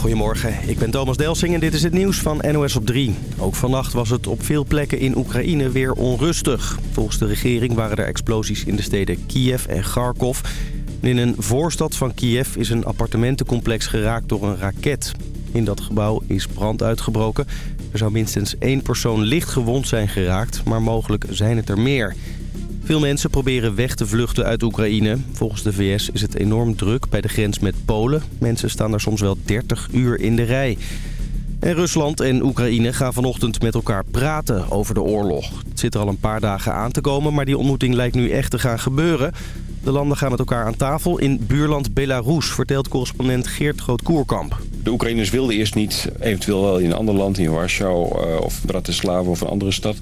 Goedemorgen, ik ben Thomas Delsing en dit is het nieuws van NOS op 3. Ook vannacht was het op veel plekken in Oekraïne weer onrustig. Volgens de regering waren er explosies in de steden Kiev en Kharkov. In een voorstad van Kiev is een appartementencomplex geraakt door een raket. In dat gebouw is brand uitgebroken. Er zou minstens één persoon licht gewond zijn geraakt, maar mogelijk zijn het er meer. Veel mensen proberen weg te vluchten uit Oekraïne. Volgens de VS is het enorm druk bij de grens met Polen. Mensen staan er soms wel 30 uur in de rij. En Rusland en Oekraïne gaan vanochtend met elkaar praten over de oorlog. Het zit er al een paar dagen aan te komen, maar die ontmoeting lijkt nu echt te gaan gebeuren. De landen gaan met elkaar aan tafel in buurland Belarus, vertelt correspondent Geert Groot-Koerkamp. De Oekraïners wilden eerst niet, eventueel wel in een ander land, in Warschau uh, of Bratislava of een andere stad.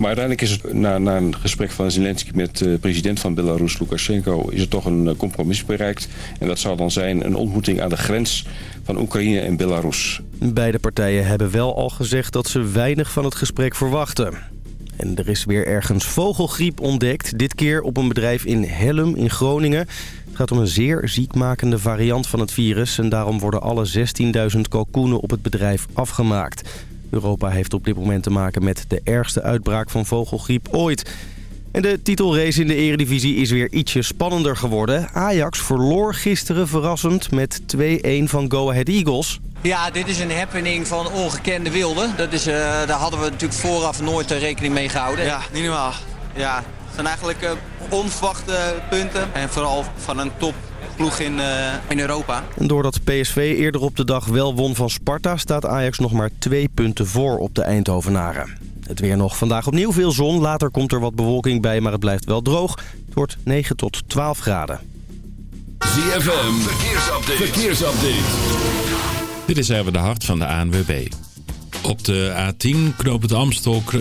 Maar uiteindelijk is het na, na een gesprek van Zelensky met de president van Belarus, Lukashenko, is er toch een eh, compromis bereikt. En dat zou dan zijn een ontmoeting aan de grens van Oekraïne en Belarus. Beide partijen hebben wel al gezegd dat ze weinig van het gesprek verwachten. En er is weer ergens vogelgriep ontdekt. Dit keer op een bedrijf in Hellum in Groningen. Het gaat om een zeer ziekmakende variant van het virus... en daarom worden alle 16.000 kalkoenen op het bedrijf afgemaakt. Europa heeft op dit moment te maken met de ergste uitbraak van vogelgriep ooit. En de titelrace in de eredivisie is weer ietsje spannender geworden. Ajax verloor gisteren verrassend met 2-1 van Go Ahead Eagles. Ja, dit is een happening van ongekende wilde. Dat is, uh, daar hadden we natuurlijk vooraf nooit rekening mee gehouden. Ja, niet normaal. Ja, het zijn eigenlijk uh, onverwachte punten. En vooral van een top ploeg in, uh, in Europa. En doordat PSV eerder op de dag wel won van Sparta... staat Ajax nog maar twee punten voor op de Eindhovenaren. Het weer nog vandaag opnieuw veel zon. Later komt er wat bewolking bij, maar het blijft wel droog. Het wordt 9 tot 12 graden. ZFM, verkeersupdate. verkeersupdate. Dit is even de hart van de ANWB. Op de A10 Knoop het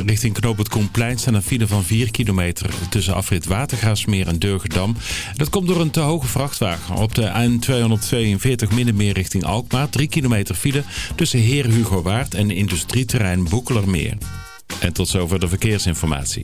richting Knoop het Komplein staan een file van 4 kilometer tussen afrit Watergaasmeer en Durgedam. Dat komt door een te hoge vrachtwagen. Op de N242 Middenmeer richting Alkmaar 3 kilometer file tussen Heer Hugo Waard en industrieterrein Boekelermeer. En tot zover de verkeersinformatie.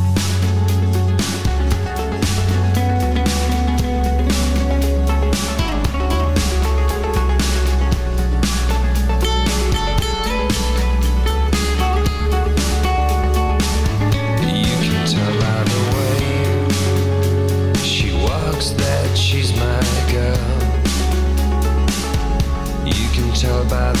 By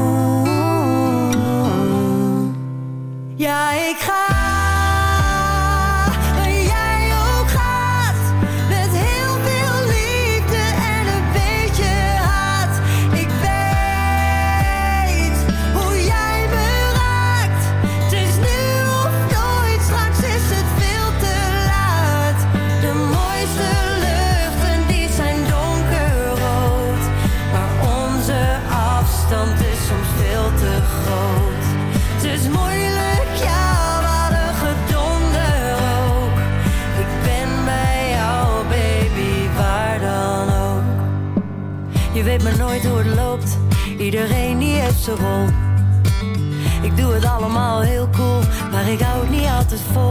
as full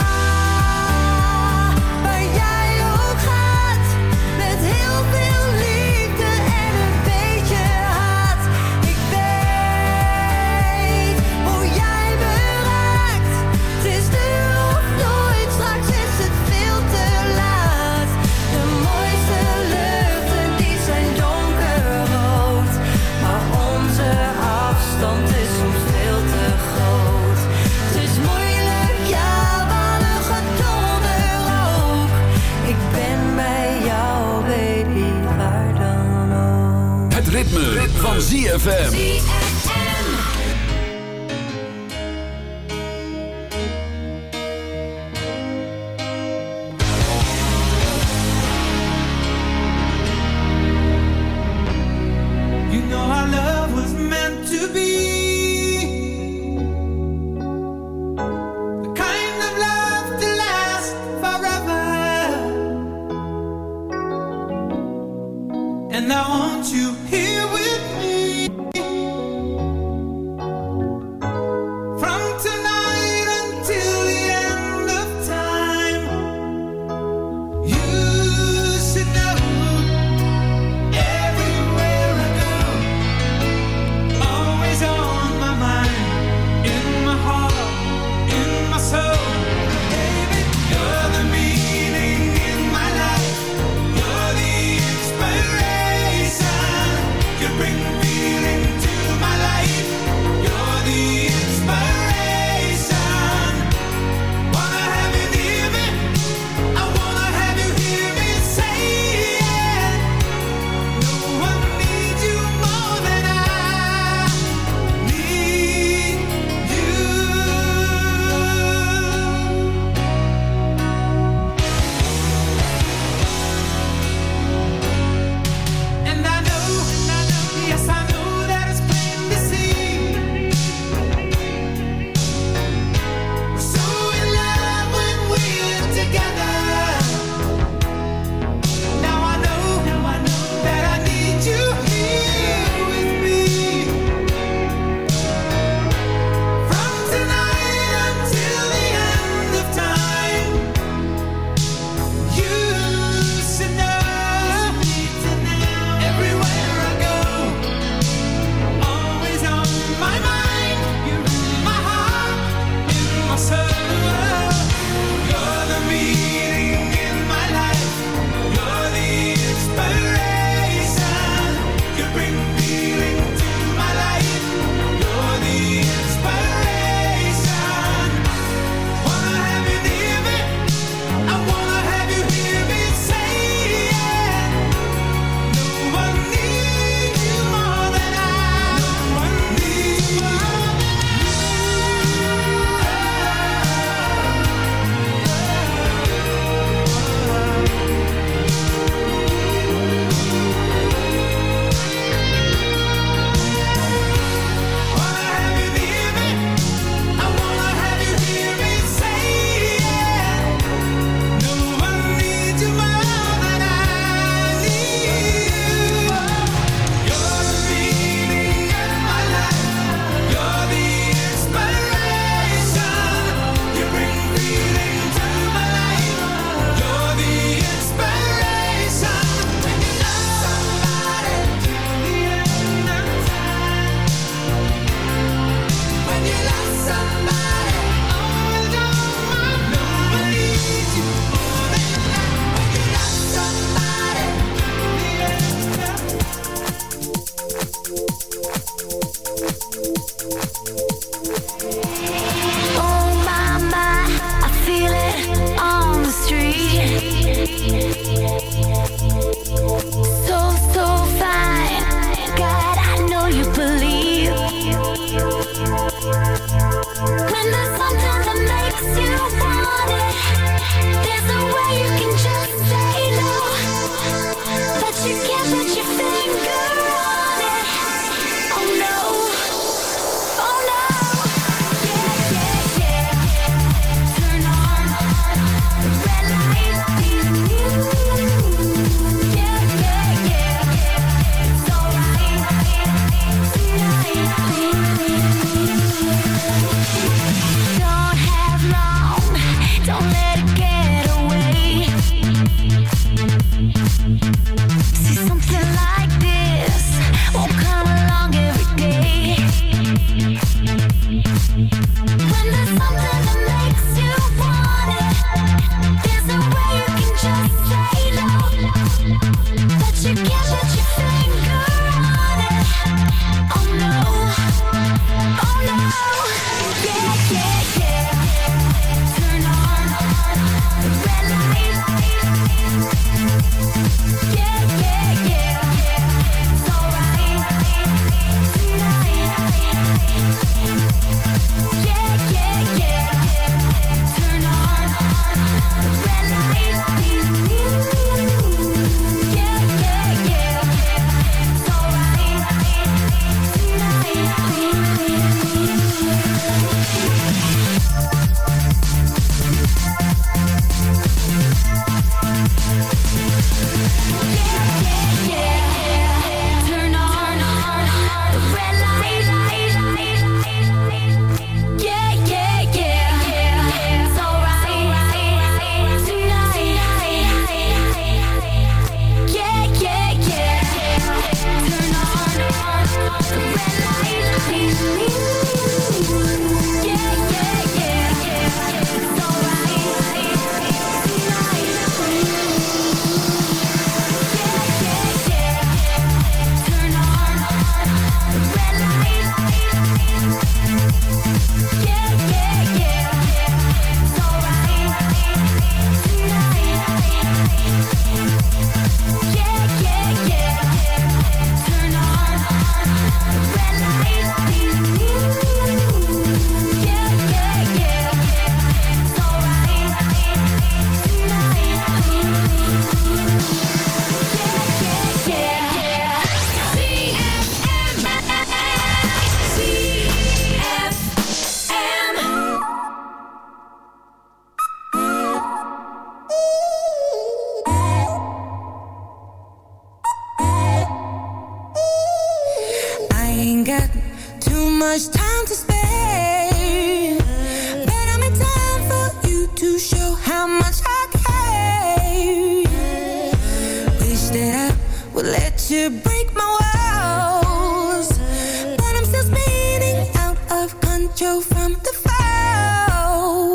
from the phone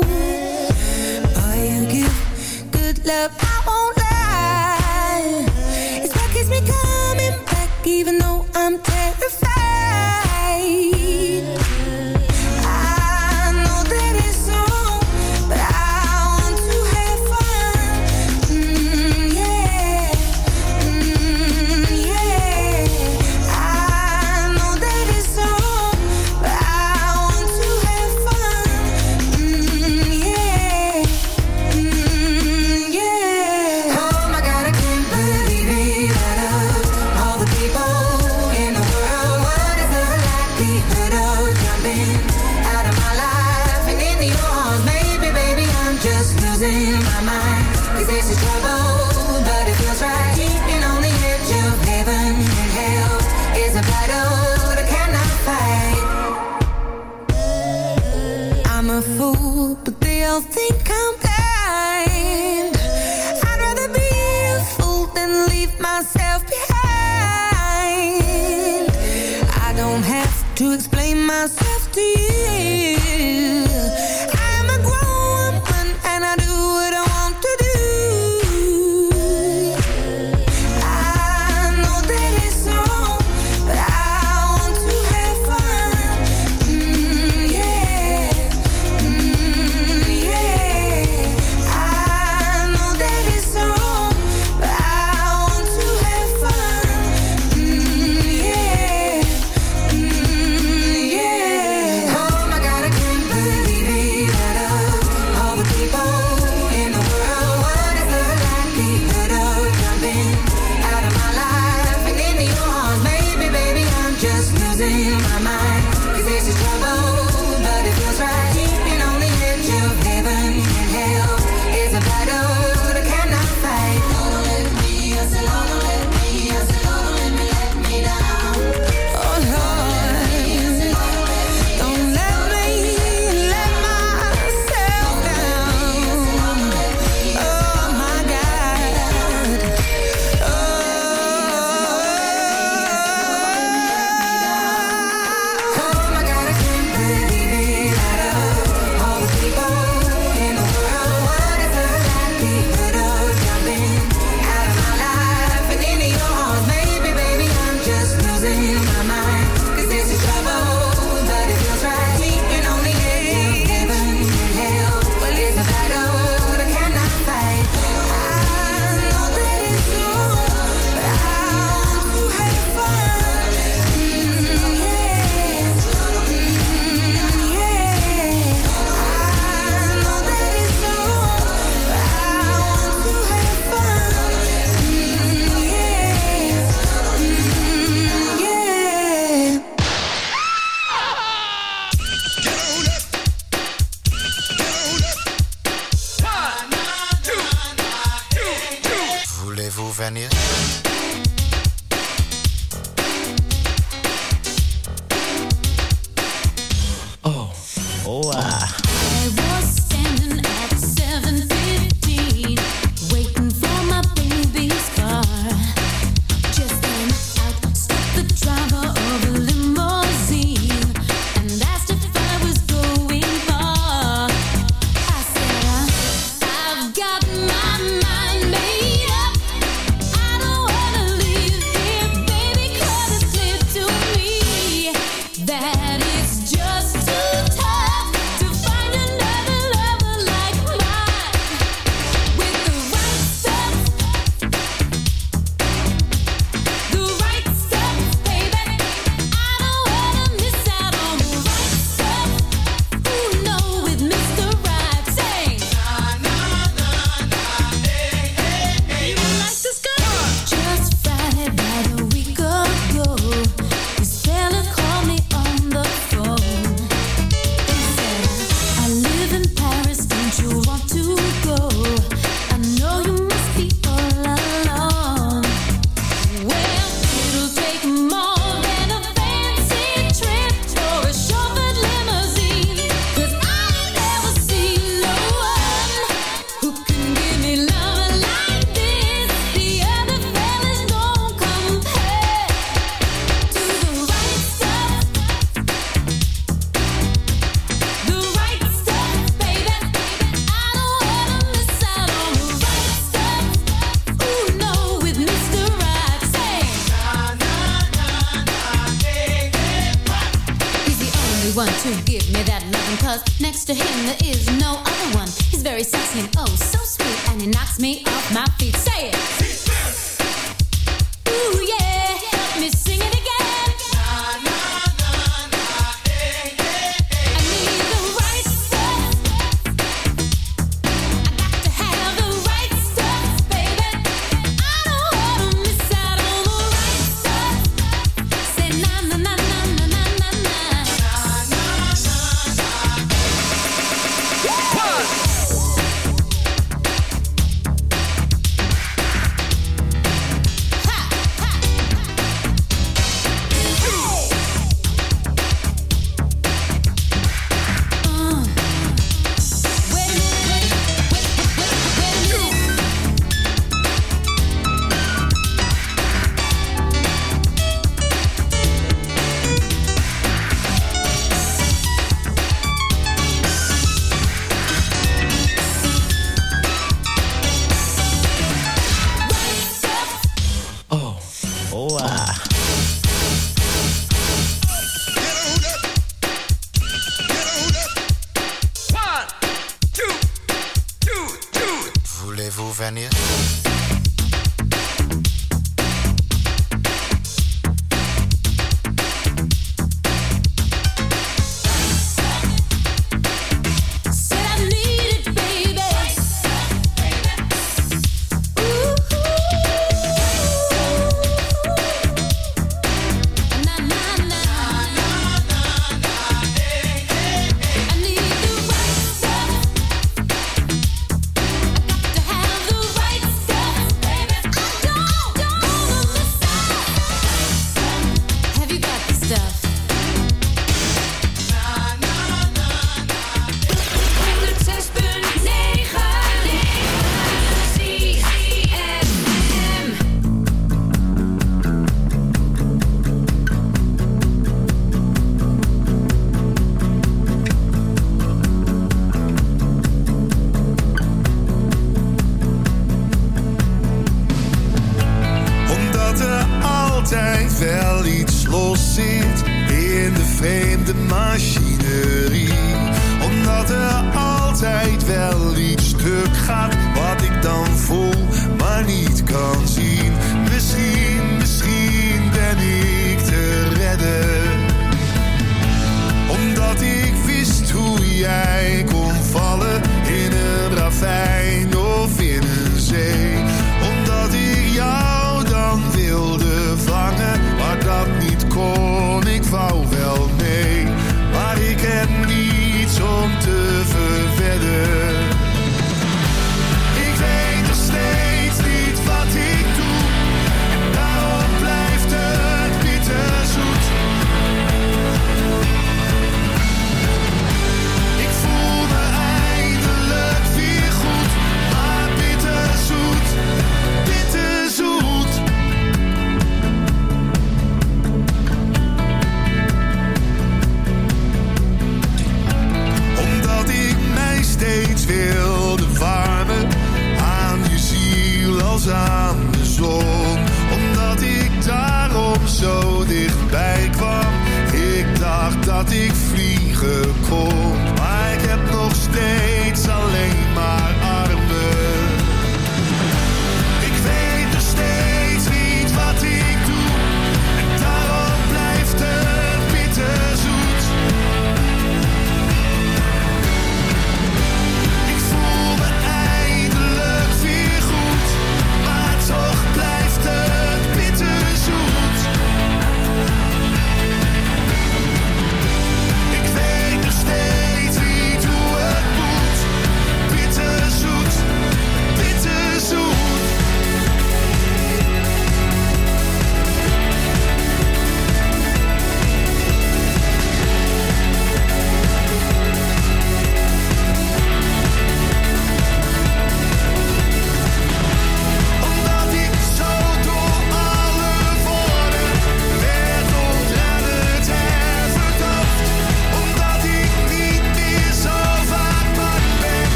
Boy, you give good love, I won't lie. It's what keeps me coming back even though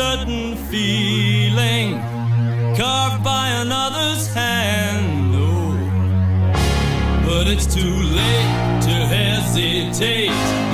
sudden feeling carved by another's hand. Oh, but it's too late to hesitate.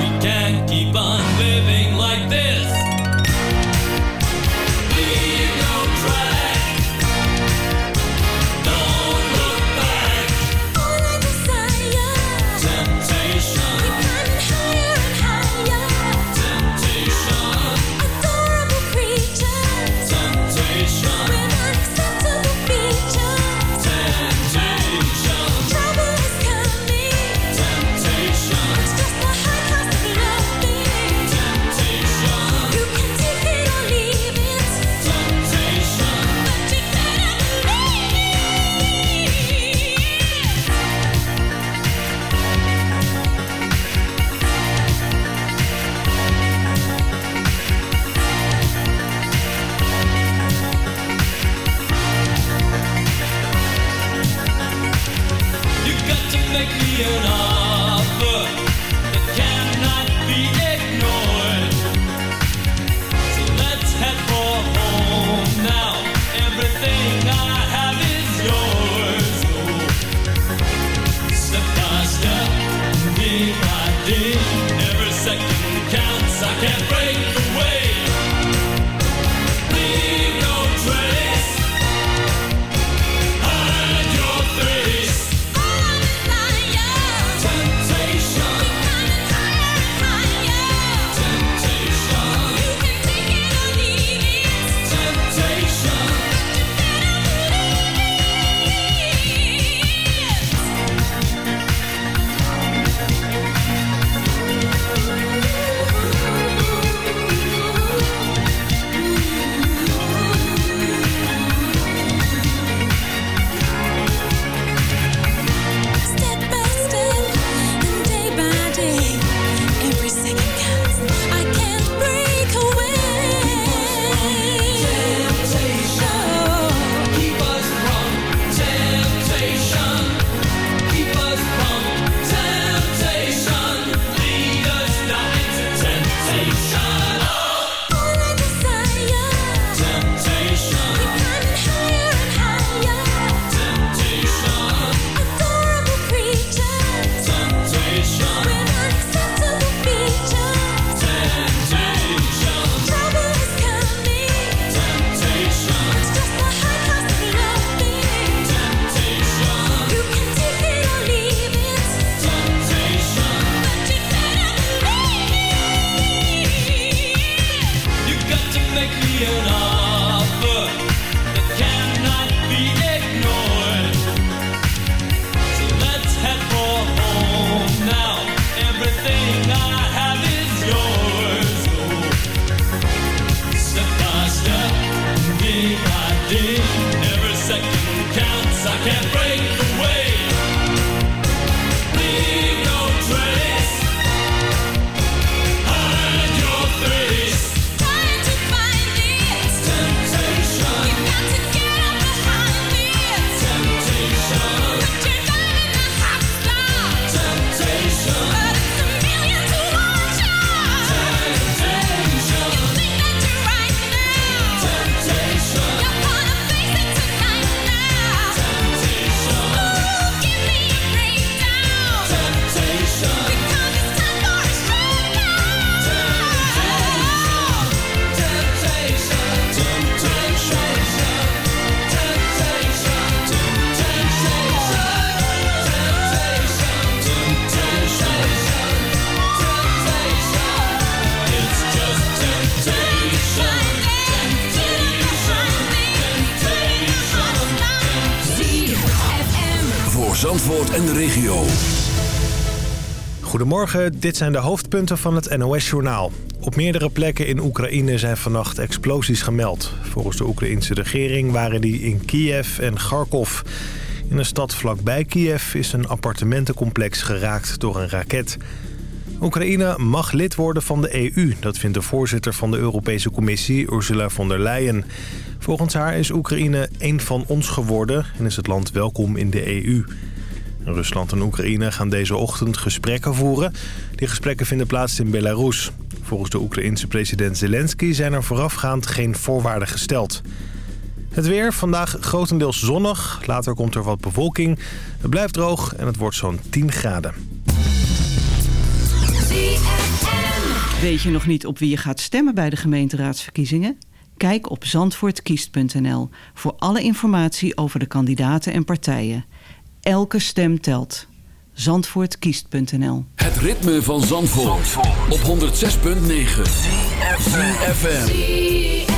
Goedemorgen, dit zijn de hoofdpunten van het NOS-journaal. Op meerdere plekken in Oekraïne zijn vannacht explosies gemeld. Volgens de Oekraïnse regering waren die in Kiev en Kharkov. In een stad vlakbij Kiev is een appartementencomplex geraakt door een raket. Oekraïne mag lid worden van de EU, dat vindt de voorzitter van de Europese Commissie Ursula von der Leyen. Volgens haar is Oekraïne één van ons geworden en is het land welkom in de EU. Rusland en Oekraïne gaan deze ochtend gesprekken voeren. Die gesprekken vinden plaats in Belarus. Volgens de Oekraïense president Zelensky zijn er voorafgaand geen voorwaarden gesteld. Het weer, vandaag grotendeels zonnig. Later komt er wat bewolking. Het blijft droog en het wordt zo'n 10 graden. Weet je nog niet op wie je gaat stemmen bij de gemeenteraadsverkiezingen? Kijk op zandvoortkiest.nl voor alle informatie over de kandidaten en partijen. Elke stem telt. Zandvoortkiest.nl Het ritme van Zandvoort, op 106.9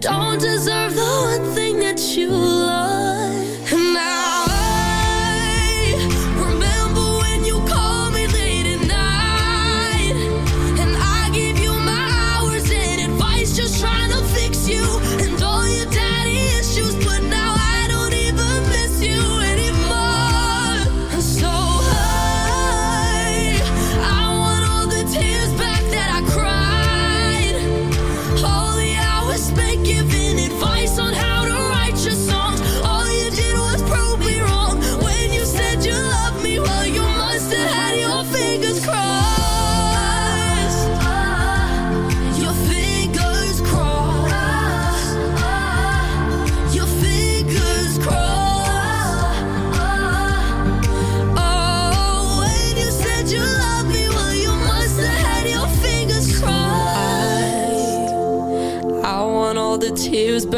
Don't deserve the one thing that you love.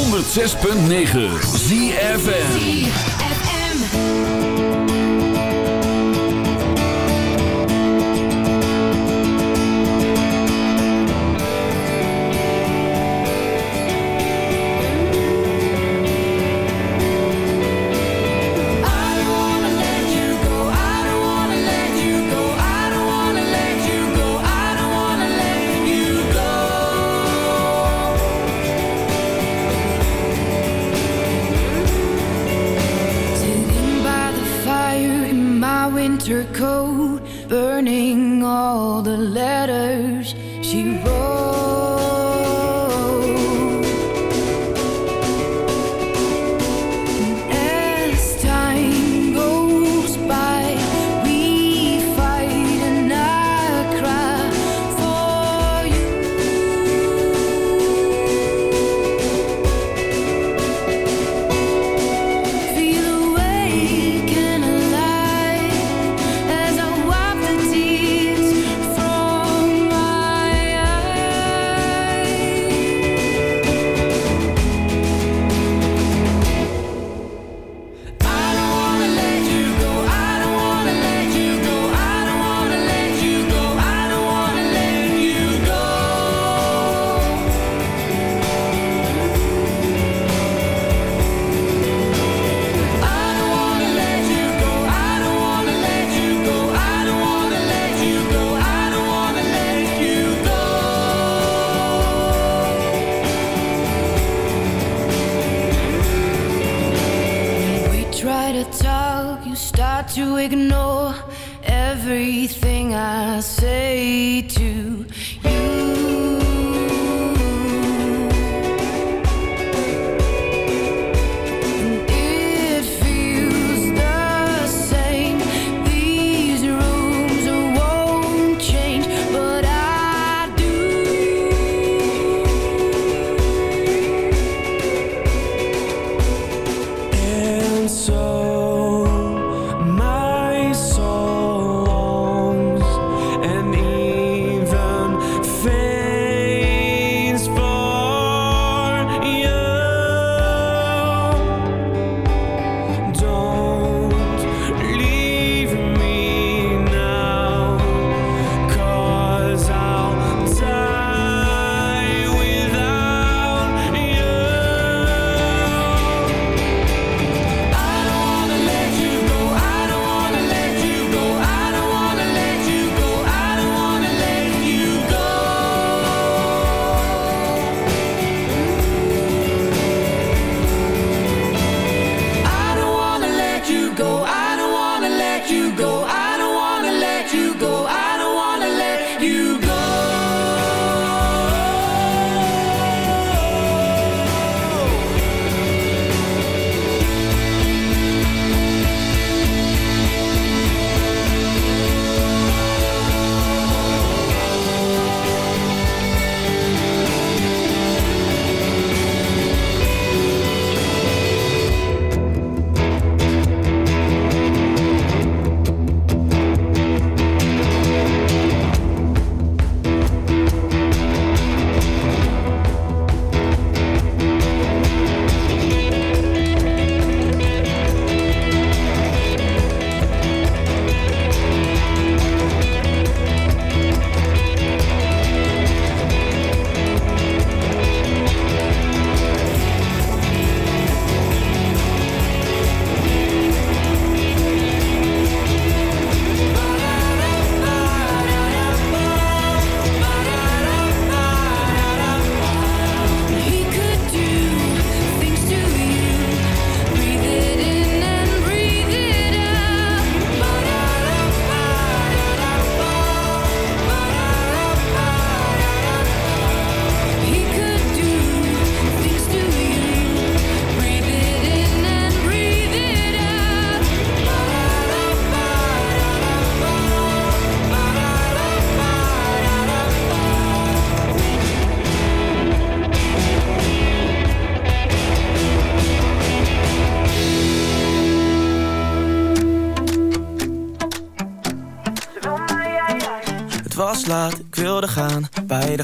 106.9 ZFM. Everything I say to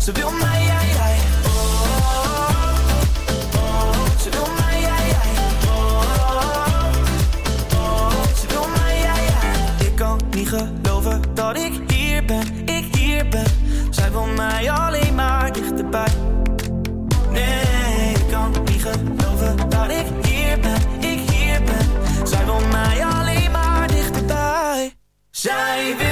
ze wil mij, jij, jij. Oh, oh, ze wil mij, jij, jij. Oh, ze wil mij, jij. Ik kan niet geloven dat ik hier ben, ik hier ben. Zij wil mij alleen maar dichterbij. Nee, ik kan niet geloven dat ik hier ben, ik hier ben. Zij wil mij alleen maar dichterbij. Zij wil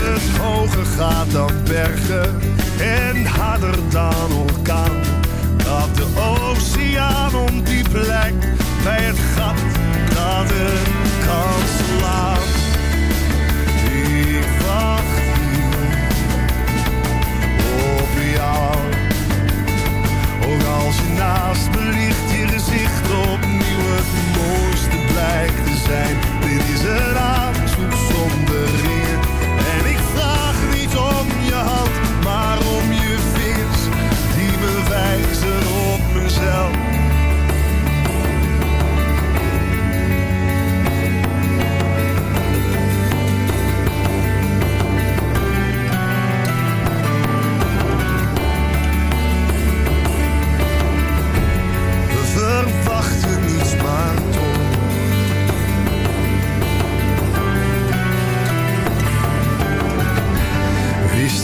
het hoger gaat dan bergen en harder dan orkaan. Dat de oceaan om die plek bij het gat dat het kan slaan. Ik wacht hier op jou. Ook als je naast me ligt, je gezicht opnieuw het mooiste blijkt te zijn. Dit is een aanzoek zonder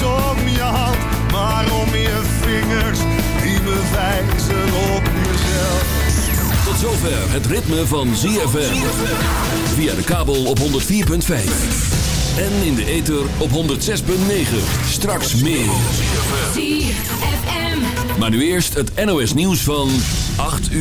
niet om je hand, maar om je vingers die me wijzen op mezelf. Tot zover het ritme van ZFM. Via de kabel op 104.5. En in de ether op 106.9. Straks meer. Maar nu eerst het NOS nieuws van 8 uur.